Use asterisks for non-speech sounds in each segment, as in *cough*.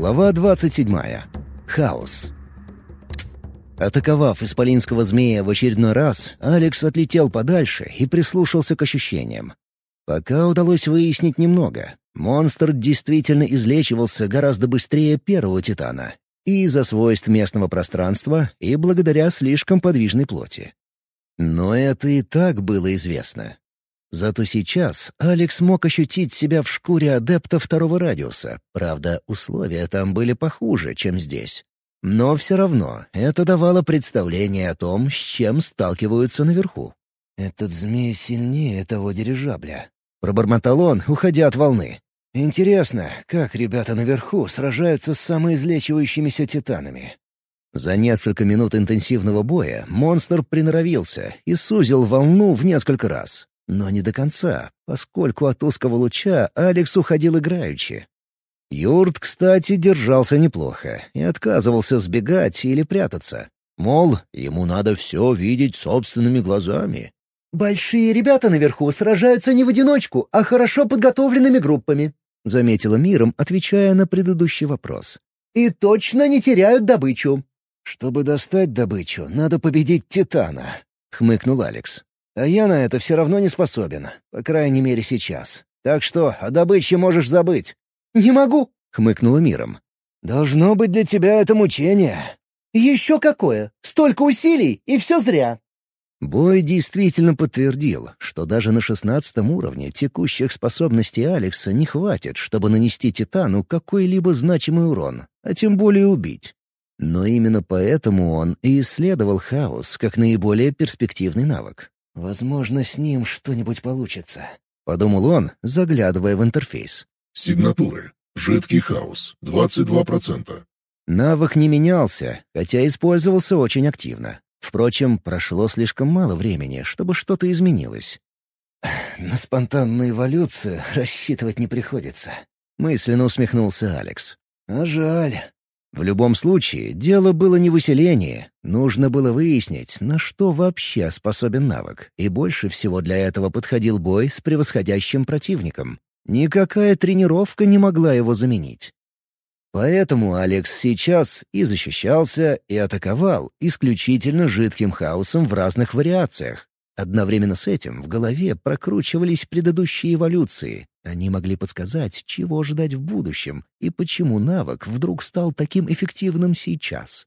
Глава 27. Хаос. Атаковав исполинского змея в очередной раз, Алекс отлетел подальше и прислушался к ощущениям. Пока удалось выяснить немного. Монстр действительно излечивался гораздо быстрее первого титана. И из-за свойств местного пространства, и благодаря слишком подвижной плоти. Но это и так было известно. Зато сейчас Алекс мог ощутить себя в шкуре адепта второго радиуса. Правда, условия там были похуже, чем здесь. Но все равно это давало представление о том, с чем сталкиваются наверху. «Этот змей сильнее того дирижабля», — пробормотал он, уходя от волны. «Интересно, как ребята наверху сражаются с самоизлечивающимися титанами?» За несколько минут интенсивного боя монстр приноровился и сузил волну в несколько раз. Но не до конца, поскольку от узкого луча Алекс уходил играючи. Юрт, кстати, держался неплохо и отказывался сбегать или прятаться. Мол, ему надо все видеть собственными глазами. «Большие ребята наверху сражаются не в одиночку, а хорошо подготовленными группами», — заметила Миром, отвечая на предыдущий вопрос. «И точно не теряют добычу». «Чтобы достать добычу, надо победить Титана», — хмыкнул Алекс. А я на это все равно не способен, по крайней мере сейчас. Так что о добыче можешь забыть». «Не могу», — хмыкнула миром. «Должно быть для тебя это мучение». «Еще какое! Столько усилий, и все зря!» Бой действительно подтвердил, что даже на шестнадцатом уровне текущих способностей Алекса не хватит, чтобы нанести Титану какой-либо значимый урон, а тем более убить. Но именно поэтому он и исследовал хаос как наиболее перспективный навык. «Возможно, с ним что-нибудь получится», — подумал он, заглядывая в интерфейс. «Сигнатуры. Жидкий хаос. 22%. Навык не менялся, хотя использовался очень активно. Впрочем, прошло слишком мало времени, чтобы что-то изменилось. *sighs* «На спонтанную эволюцию *laughs* рассчитывать не приходится», — мысленно усмехнулся Алекс. «А жаль. В любом случае, дело было не в усилении. Нужно было выяснить, на что вообще способен навык, и больше всего для этого подходил бой с превосходящим противником. Никакая тренировка не могла его заменить. Поэтому Алекс сейчас и защищался, и атаковал исключительно жидким хаосом в разных вариациях. Одновременно с этим в голове прокручивались предыдущие эволюции, они могли подсказать, чего ждать в будущем и почему навык вдруг стал таким эффективным сейчас.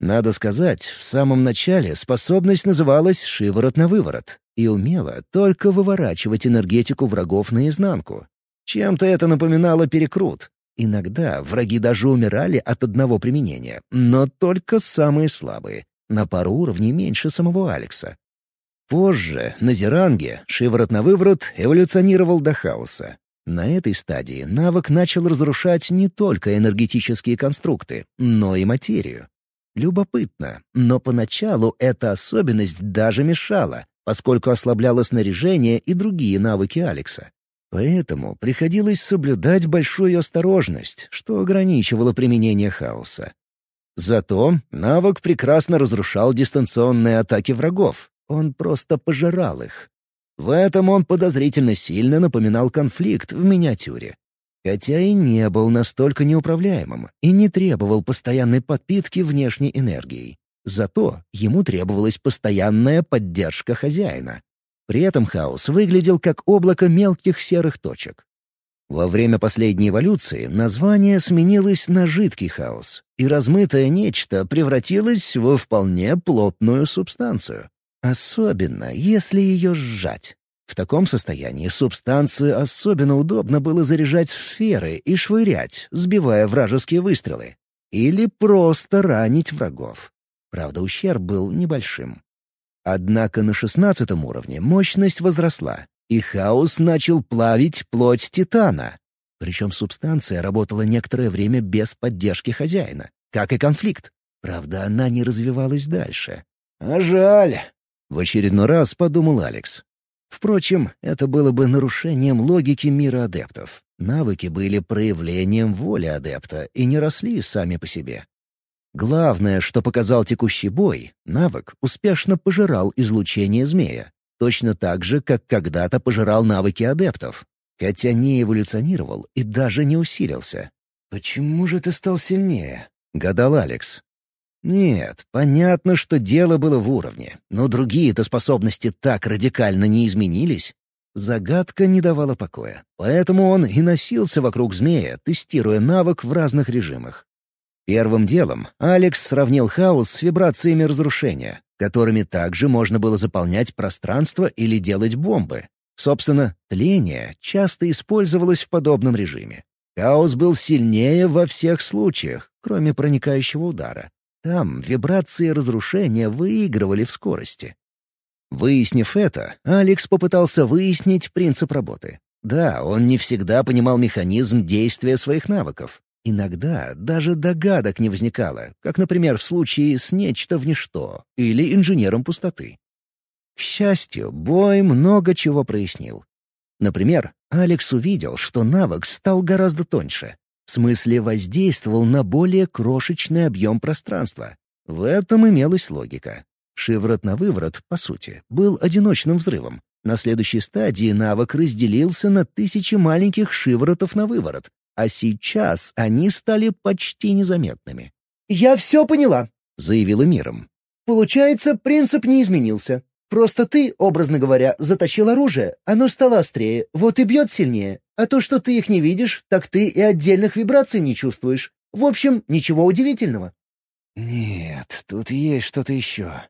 Надо сказать, в самом начале способность называлась «шиворот на выворот» и умела только выворачивать энергетику врагов наизнанку. Чем-то это напоминало перекрут. Иногда враги даже умирали от одного применения, но только самые слабые, на пару уровней меньше самого Алекса. Позже, на Зеранге, шиворот на выворот эволюционировал до хаоса. На этой стадии навык начал разрушать не только энергетические конструкты, но и материю. Любопытно, но поначалу эта особенность даже мешала, поскольку ослабляла снаряжение и другие навыки Алекса. Поэтому приходилось соблюдать большую осторожность, что ограничивало применение хаоса. Зато навык прекрасно разрушал дистанционные атаки врагов, он просто пожирал их. В этом он подозрительно сильно напоминал конфликт в миниатюре. Хотя и не был настолько неуправляемым и не требовал постоянной подпитки внешней энергией. Зато ему требовалась постоянная поддержка хозяина. При этом хаос выглядел как облако мелких серых точек. Во время последней эволюции название сменилось на жидкий хаос, и размытое нечто превратилось во вполне плотную субстанцию. Особенно, если ее сжать. В таком состоянии субстанцию особенно удобно было заряжать в сферы и швырять, сбивая вражеские выстрелы. Или просто ранить врагов. Правда, ущерб был небольшим. Однако на шестнадцатом уровне мощность возросла, и хаос начал плавить плоть Титана. Причем субстанция работала некоторое время без поддержки хозяина, как и конфликт. Правда, она не развивалась дальше. А жаль. В очередной раз подумал Алекс. Впрочем, это было бы нарушением логики мира адептов. Навыки были проявлением воли адепта и не росли сами по себе. Главное, что показал текущий бой, навык успешно пожирал излучение змея, точно так же, как когда-то пожирал навыки адептов, хотя не эволюционировал и даже не усилился. «Почему же ты стал сильнее?» — гадал Алекс. Нет, понятно, что дело было в уровне, но другие-то способности так радикально не изменились. Загадка не давала покоя, поэтому он и носился вокруг змея, тестируя навык в разных режимах. Первым делом Алекс сравнил хаос с вибрациями разрушения, которыми также можно было заполнять пространство или делать бомбы. Собственно, тление часто использовалось в подобном режиме. Хаос был сильнее во всех случаях, кроме проникающего удара. Там вибрации разрушения выигрывали в скорости. Выяснив это, Алекс попытался выяснить принцип работы. Да, он не всегда понимал механизм действия своих навыков. Иногда даже догадок не возникало, как, например, в случае с нечто в ничто или инженером пустоты. К счастью, бой много чего прояснил. Например, Алекс увидел, что навык стал гораздо тоньше. В смысле, воздействовал на более крошечный объем пространства. В этом имелась логика. Шиворот на выворот, по сути, был одиночным взрывом. На следующей стадии навык разделился на тысячи маленьких шиворотов на выворот, а сейчас они стали почти незаметными. «Я все поняла», — заявила миром. «Получается, принцип не изменился. Просто ты, образно говоря, затащил оружие, оно стало острее, вот и бьет сильнее. А то, что ты их не видишь, так ты и отдельных вибраций не чувствуешь. В общем, ничего удивительного». «Нет, тут есть что-то еще».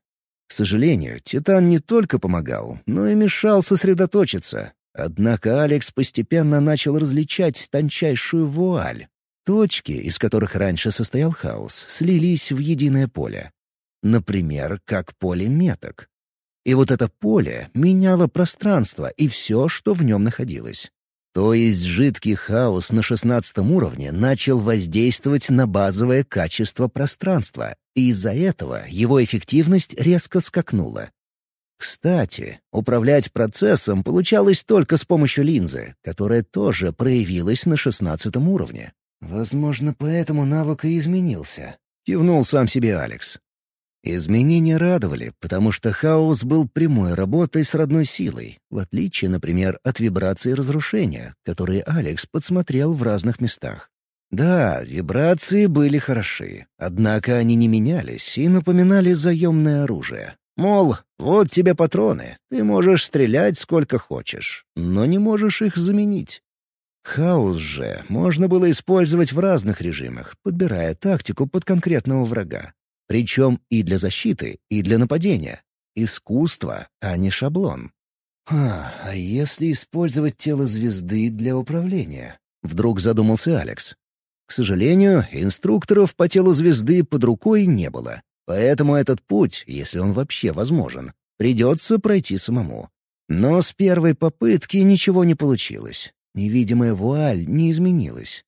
К сожалению, Титан не только помогал, но и мешал сосредоточиться. Однако Алекс постепенно начал различать тончайшую вуаль. Точки, из которых раньше состоял хаос, слились в единое поле. Например, как поле меток. И вот это поле меняло пространство и все, что в нем находилось. То есть жидкий хаос на шестнадцатом уровне начал воздействовать на базовое качество пространства, и из-за этого его эффективность резко скакнула. Кстати, управлять процессом получалось только с помощью линзы, которая тоже проявилась на шестнадцатом уровне. «Возможно, поэтому навык и изменился», — кивнул сам себе Алекс. Изменения радовали, потому что хаос был прямой работой с родной силой, в отличие, например, от вибраций разрушения, которые Алекс подсмотрел в разных местах. Да, вибрации были хороши, однако они не менялись и напоминали заемное оружие. Мол, вот тебе патроны, ты можешь стрелять сколько хочешь, но не можешь их заменить. Хаос же можно было использовать в разных режимах, подбирая тактику под конкретного врага. Причем и для защиты, и для нападения. Искусство, а не шаблон. «А, а если использовать тело звезды для управления?» — вдруг задумался Алекс. К сожалению, инструкторов по телу звезды под рукой не было. Поэтому этот путь, если он вообще возможен, придется пройти самому. Но с первой попытки ничего не получилось. Невидимая вуаль не изменилась.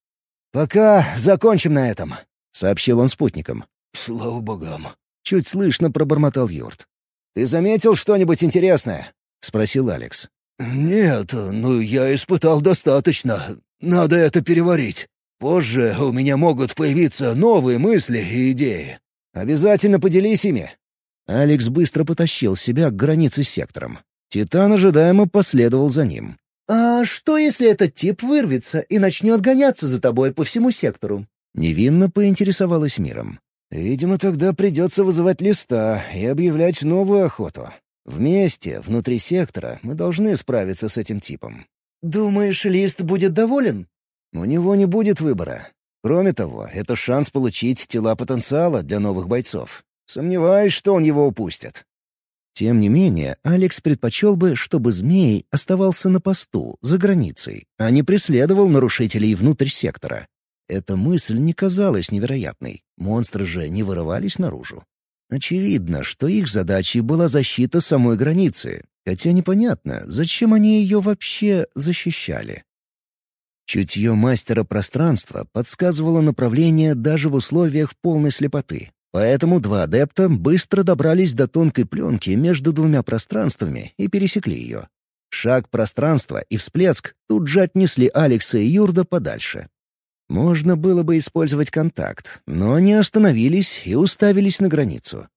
«Пока закончим на этом», — сообщил он спутникам. «Слава богам!» — чуть слышно пробормотал Юрт. «Ты заметил что-нибудь интересное?» — спросил Алекс. «Нет, ну я испытал достаточно. Надо это переварить. Позже у меня могут появиться новые мысли и идеи». «Обязательно поделись ими». Алекс быстро потащил себя к границе с сектором. Титан ожидаемо последовал за ним. «А что, если этот тип вырвется и начнет гоняться за тобой по всему сектору?» Невинно поинтересовалась миром. Видимо, тогда придется вызывать листа и объявлять новую охоту. Вместе, внутри сектора, мы должны справиться с этим типом. «Думаешь, лист будет доволен?» У него не будет выбора. Кроме того, это шанс получить тела потенциала для новых бойцов. Сомневаюсь, что он его упустит. Тем не менее, Алекс предпочел бы, чтобы змей оставался на посту, за границей, а не преследовал нарушителей внутрь сектора. Эта мысль не казалась невероятной. Монстры же не вырывались наружу. Очевидно, что их задачей была защита самой границы, хотя непонятно, зачем они ее вообще защищали. Чутье мастера пространства подсказывало направление даже в условиях полной слепоты. Поэтому два адепта быстро добрались до тонкой пленки между двумя пространствами и пересекли ее. Шаг пространства и всплеск тут же отнесли Алекса и Юрда подальше. Можно было бы использовать контакт, но они остановились и уставились на границу.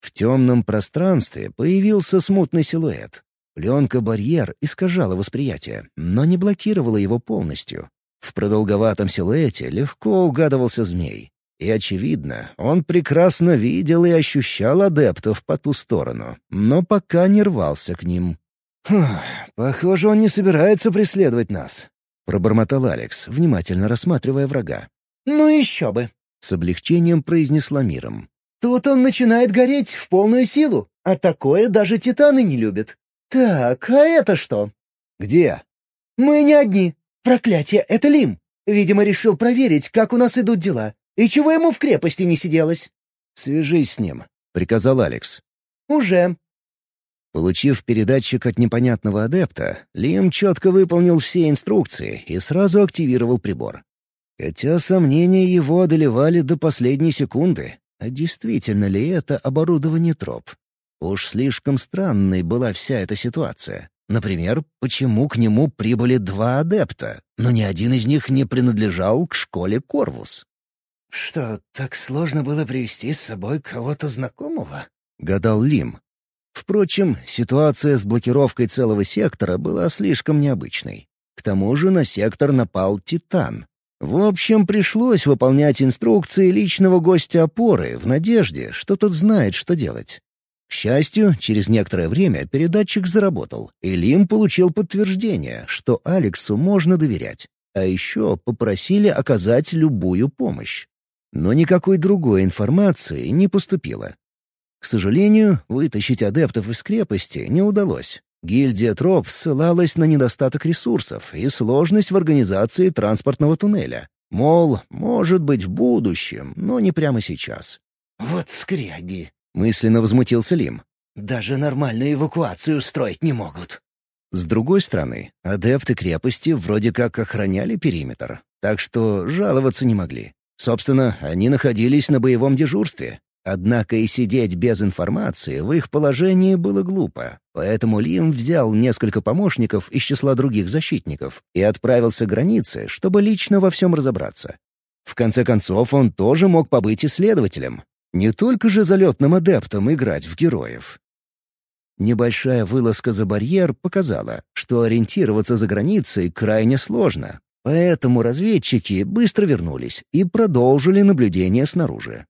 В темном пространстве появился смутный силуэт. Пленка-барьер искажала восприятие, но не блокировала его полностью. В продолговатом силуэте легко угадывался змей. И, очевидно, он прекрасно видел и ощущал адептов по ту сторону, но пока не рвался к ним. «Похоже, он не собирается преследовать нас», — пробормотал Алекс, внимательно рассматривая врага. «Ну еще бы», — с облегчением произнесла миром. «Тут он начинает гореть в полную силу, а такое даже титаны не любят. Так, а это что?» «Где?» «Мы не одни. Проклятие, это Лим. Видимо, решил проверить, как у нас идут дела. И чего ему в крепости не сиделось?» «Свяжись с ним», — приказал Алекс. «Уже». Получив передатчик от непонятного адепта, Лим четко выполнил все инструкции и сразу активировал прибор. Хотя сомнения его одолевали до последней секунды. А действительно ли это оборудование троп? Уж слишком странной была вся эта ситуация. Например, почему к нему прибыли два адепта, но ни один из них не принадлежал к школе Корвус? «Что, так сложно было привести с собой кого-то знакомого?» — гадал Лим. Впрочем, ситуация с блокировкой целого сектора была слишком необычной. К тому же на сектор напал Титан. В общем, пришлось выполнять инструкции личного гостя опоры в надежде, что тот знает, что делать. К счастью, через некоторое время передатчик заработал, и Лим получил подтверждение, что Алексу можно доверять. А еще попросили оказать любую помощь. Но никакой другой информации не поступило. К сожалению, вытащить адептов из крепости не удалось. Гильдия Троп ссылалась на недостаток ресурсов и сложность в организации транспортного туннеля. Мол, может быть в будущем, но не прямо сейчас. «Вот скряги!» — мысленно возмутился Лим. «Даже нормальную эвакуацию устроить не могут». С другой стороны, адепты крепости вроде как охраняли периметр, так что жаловаться не могли. Собственно, они находились на боевом дежурстве. Однако и сидеть без информации в их положении было глупо, поэтому Лим взял несколько помощников из числа других защитников и отправился к границе, чтобы лично во всем разобраться. В конце концов, он тоже мог побыть исследователем. Не только же залетным адептом играть в героев. Небольшая вылазка за барьер показала, что ориентироваться за границей крайне сложно, Поэтому разведчики быстро вернулись и продолжили наблюдение снаружи.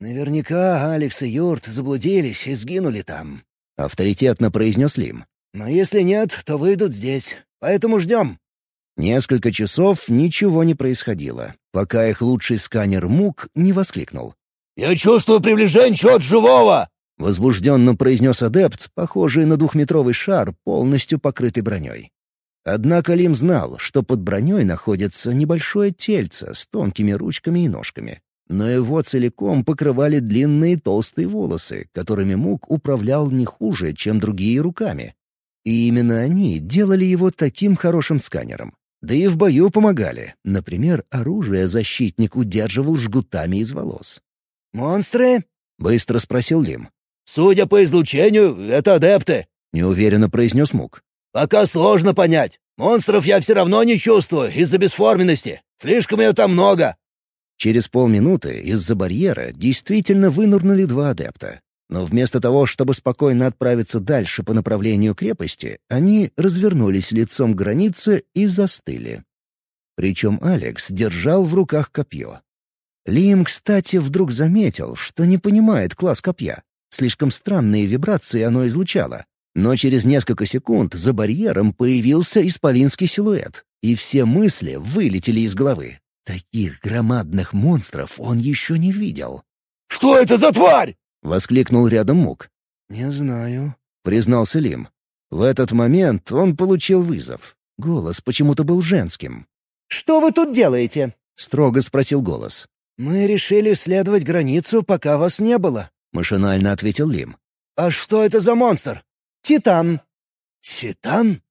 «Наверняка Алекс и Юрт заблудились и сгинули там», — авторитетно произнес Лим. «Но если нет, то выйдут здесь. Поэтому ждем». Несколько часов ничего не происходило, пока их лучший сканер МУК не воскликнул. «Я чувствую приближение чего-то живого!» — возбужденно произнес адепт, похожий на двухметровый шар, полностью покрытый броней. Однако Лим знал, что под броней находится небольшое тельце с тонкими ручками и ножками. Но его целиком покрывали длинные толстые волосы, которыми Мук управлял не хуже, чем другие руками. И именно они делали его таким хорошим сканером. Да и в бою помогали. Например, оружие защитник удерживал жгутами из волос. «Монстры?» — быстро спросил Лим. «Судя по излучению, это адепты», — неуверенно произнес Мук. Пока сложно понять. Монстров я все равно не чувствую из-за бесформенности. Слишком ее там много». Через полминуты из-за барьера действительно вынурнули два адепта. Но вместо того, чтобы спокойно отправиться дальше по направлению крепости, они развернулись лицом к границе и застыли. Причем Алекс держал в руках копье. Лим, кстати, вдруг заметил, что не понимает класс копья. Слишком странные вибрации оно излучало. Но через несколько секунд за барьером появился исполинский силуэт, и все мысли вылетели из головы. Таких громадных монстров он еще не видел. «Что это за тварь?» — воскликнул рядом Мук. «Не знаю», — признался Лим. В этот момент он получил вызов. Голос почему-то был женским. «Что вы тут делаете?» — строго спросил голос. «Мы решили следовать границу, пока вас не было», — машинально ответил Лим. «А что это за монстр?» Титан». «Титан?»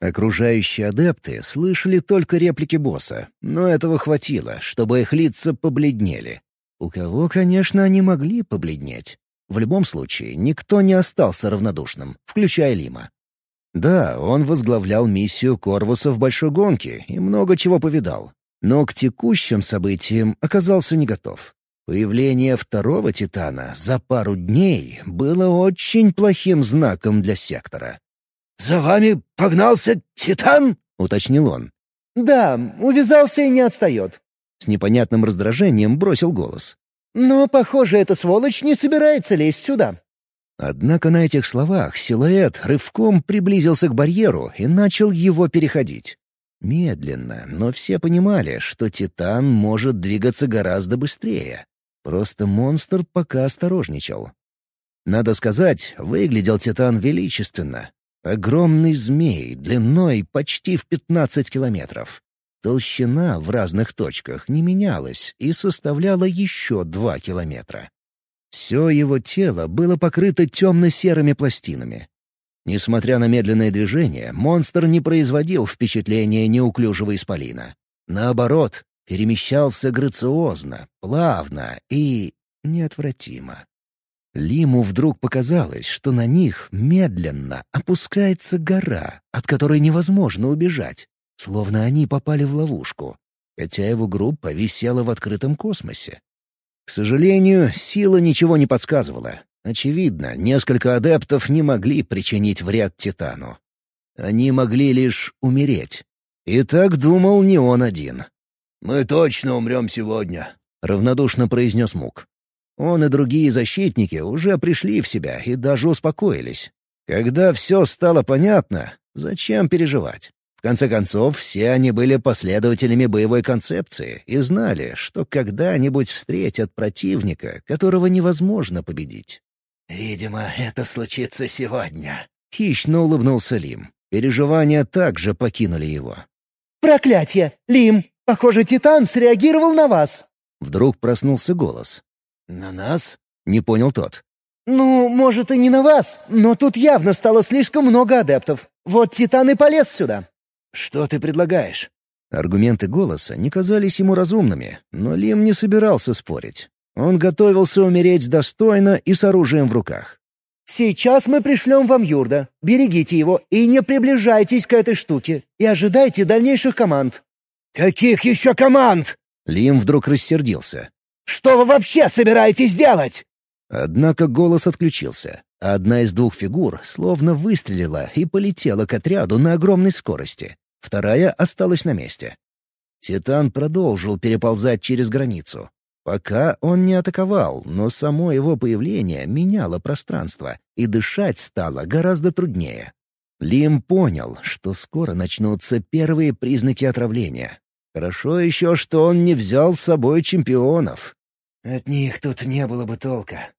Окружающие адепты слышали только реплики босса, но этого хватило, чтобы их лица побледнели. У кого, конечно, они могли побледнеть. В любом случае, никто не остался равнодушным, включая Лима. Да, он возглавлял миссию Корвуса в большой гонке и много чего повидал, но к текущим событиям оказался не готов. Появление второго Титана за пару дней было очень плохим знаком для сектора. «За вами погнался Титан?» — уточнил он. «Да, увязался и не отстает». С непонятным раздражением бросил голос. «Но, похоже, эта сволочь не собирается лезть сюда». Однако на этих словах силуэт рывком приблизился к барьеру и начал его переходить. Медленно, но все понимали, что Титан может двигаться гораздо быстрее. Просто монстр пока осторожничал. Надо сказать, выглядел Титан величественно. Огромный змей, длиной почти в 15 километров. Толщина в разных точках не менялась и составляла еще 2 километра. Все его тело было покрыто темно-серыми пластинами. Несмотря на медленное движение, монстр не производил впечатления неуклюжего исполина. Наоборот, перемещался грациозно, плавно и неотвратимо. Лиму вдруг показалось, что на них медленно опускается гора, от которой невозможно убежать, словно они попали в ловушку, хотя его группа висела в открытом космосе. К сожалению, сила ничего не подсказывала. Очевидно, несколько адептов не могли причинить вред Титану. Они могли лишь умереть. И так думал не он один. «Мы точно умрем сегодня», — равнодушно произнес Мук. Он и другие защитники уже пришли в себя и даже успокоились. Когда все стало понятно, зачем переживать? В конце концов, все они были последователями боевой концепции и знали, что когда-нибудь встретят противника, которого невозможно победить. «Видимо, это случится сегодня», — хищно улыбнулся Лим. Переживания также покинули его. «Проклятие! Лим, похоже, Титан среагировал на вас!» Вдруг проснулся голос. «На нас?» — не понял тот. «Ну, может, и не на вас, но тут явно стало слишком много адептов. Вот Титан и полез сюда». «Что ты предлагаешь?» Аргументы голоса не казались ему разумными, но Лим не собирался спорить. Он готовился умереть достойно и с оружием в руках. «Сейчас мы пришлем вам Юрда. Берегите его и не приближайтесь к этой штуке. И ожидайте дальнейших команд». «Каких еще команд?» Лим вдруг рассердился. Что вы вообще собираетесь делать?» Однако голос отключился. Одна из двух фигур словно выстрелила и полетела к отряду на огромной скорости. Вторая осталась на месте. Титан продолжил переползать через границу. Пока он не атаковал, но само его появление меняло пространство, и дышать стало гораздо труднее. Лим понял, что скоро начнутся первые признаки отравления. Хорошо еще, что он не взял с собой чемпионов. От них тут не было бы толка.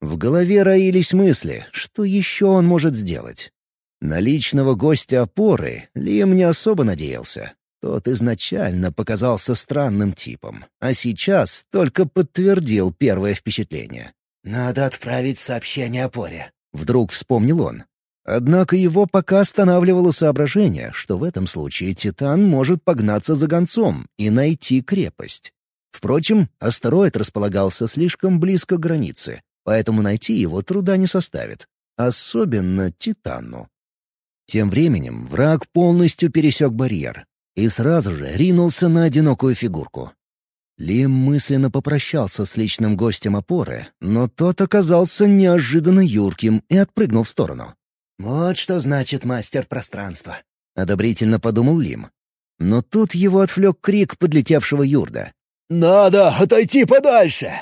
В голове роились мысли, что еще он может сделать. На личного гостя опоры Лим не особо надеялся. Тот изначально показался странным типом, а сейчас только подтвердил первое впечатление. «Надо отправить сообщение опоре», — вдруг вспомнил он. Однако его пока останавливало соображение, что в этом случае Титан может погнаться за гонцом и найти крепость. Впрочем, астероид располагался слишком близко к границе, поэтому найти его труда не составит. Особенно Титану. Тем временем враг полностью пересек барьер и сразу же ринулся на одинокую фигурку. Лим мысленно попрощался с личным гостем опоры, но тот оказался неожиданно юрким и отпрыгнул в сторону. «Вот что значит мастер пространства», — одобрительно подумал Лим. Но тут его отвлек крик подлетевшего юрда. «Надо отойти подальше!»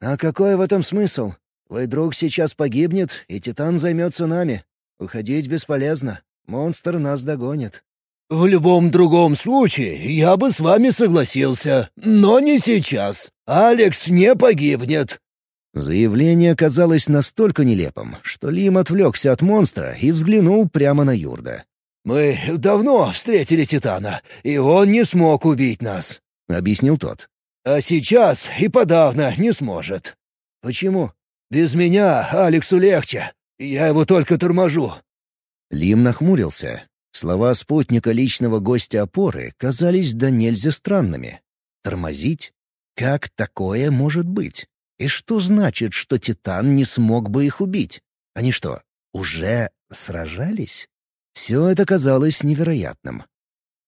«А какой в этом смысл? Твой друг сейчас погибнет, и Титан займется нами. Уходить бесполезно. Монстр нас догонит». «В любом другом случае я бы с вами согласился, но не сейчас. Алекс не погибнет». Заявление казалось настолько нелепым, что Лим отвлекся от монстра и взглянул прямо на Юрда. «Мы давно встретили Титана, и он не смог убить нас», — объяснил тот. А сейчас и подавно не сможет. Почему? Без меня Алексу легче. Я его только торможу. Лим нахмурился. Слова спутника личного гостя опоры казались до нельзя странными. Тормозить? Как такое может быть? И что значит, что Титан не смог бы их убить? Они что, уже сражались? Все это казалось невероятным.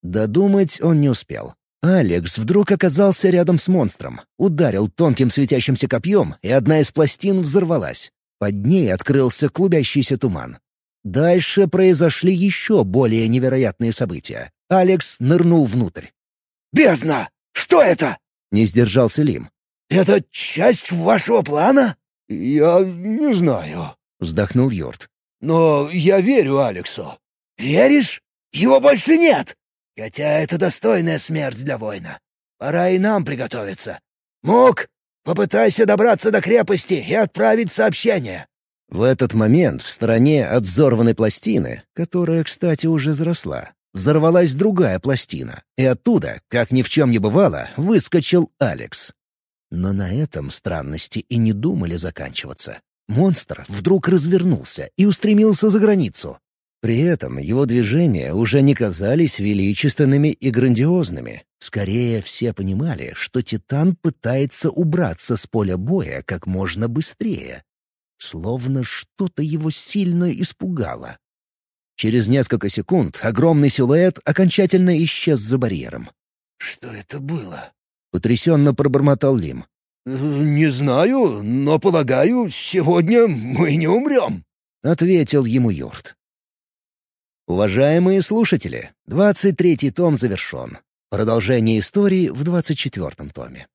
Додумать он не успел. Алекс вдруг оказался рядом с монстром, ударил тонким светящимся копьем, и одна из пластин взорвалась. Под ней открылся клубящийся туман. Дальше произошли еще более невероятные события. Алекс нырнул внутрь. «Бездна! Что это?» — не сдержался Лим. «Это часть вашего плана?» «Я не знаю», — вздохнул Йорт. «Но я верю Алексу». «Веришь? Его больше нет! Хотя это достойная смерть для воина. Пора и нам приготовиться. Мук, попытайся добраться до крепости и отправить сообщение». В этот момент в стороне от взорванной пластины, которая, кстати, уже заросла, взорвалась другая пластина, и оттуда, как ни в чем не бывало, выскочил Алекс. Но на этом странности и не думали заканчиваться. Монстр вдруг развернулся и устремился за границу. При этом его движения уже не казались величественными и грандиозными. Скорее, все понимали, что Титан пытается убраться с поля боя как можно быстрее. Словно что-то его сильно испугало. Через несколько секунд огромный силуэт окончательно исчез за барьером. «Что это было?» — потрясенно пробормотал Лим. «Э, «Не знаю, но, полагаю, сегодня мы не умрем», — ответил ему Юрт. Уважаемые слушатели, 23-й том завершен. Продолжение истории в 24-м томе.